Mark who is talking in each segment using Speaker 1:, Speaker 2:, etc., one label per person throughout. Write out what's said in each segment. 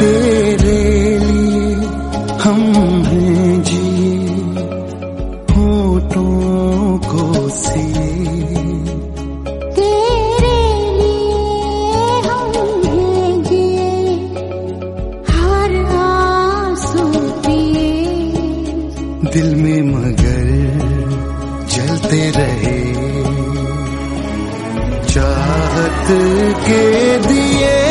Speaker 1: तेरे लिए हम हैं जी। फ़ोटो को
Speaker 2: सी
Speaker 1: दिल में मगर जलते रहे। चाहत के दिए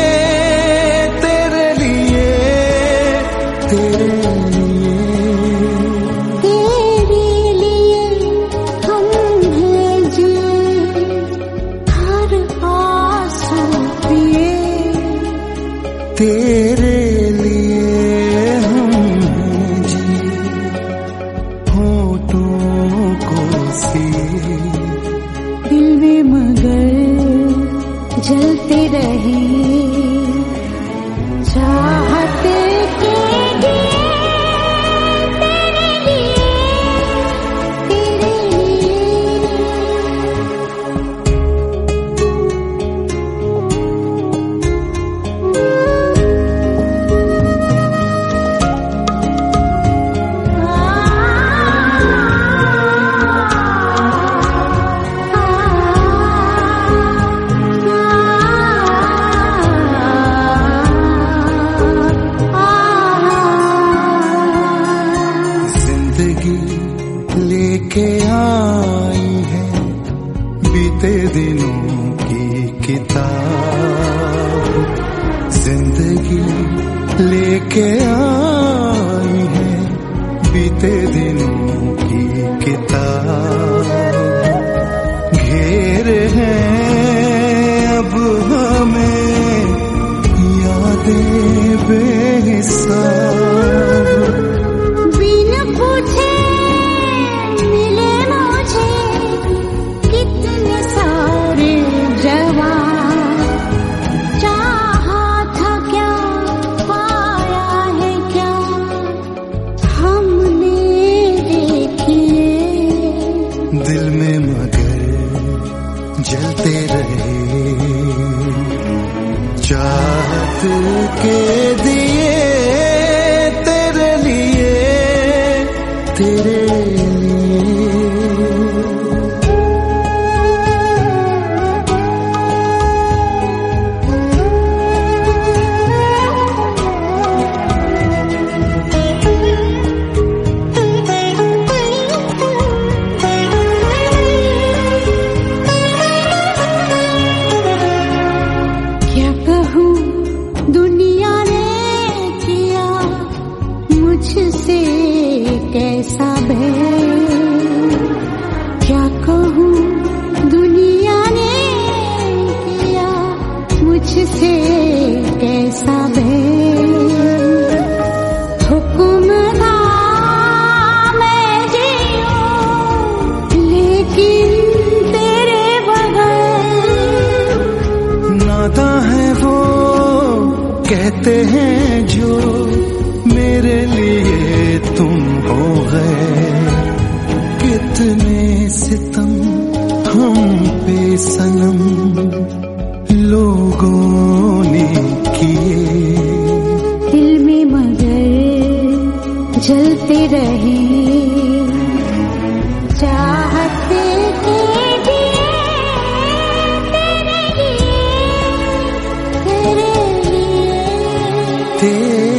Speaker 1: तेरे
Speaker 2: que जलते रहे। चाहत के दिए तेरे लिए तेरे लिए।
Speaker 1: कहते हैं, जो मेरे लिए तुम हो गए कितने सितम हम पे सनम लोगों ने किए। दिल में मगर जलते रहे te